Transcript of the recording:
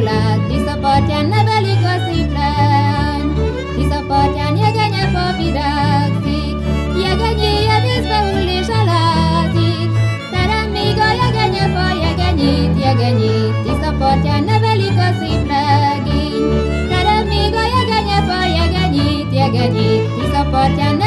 lett, Tisza partján nevelik a sziklány. Tisza partján jegenye fa virágzik, jegenyéje vízbe hull és elázik. Terem még a jegenye fa jegenyét, jegenyét, Tisza partján nevelik a szép legény. Terem még a jegenye fa jegenyét, jegenyét, Tisza partján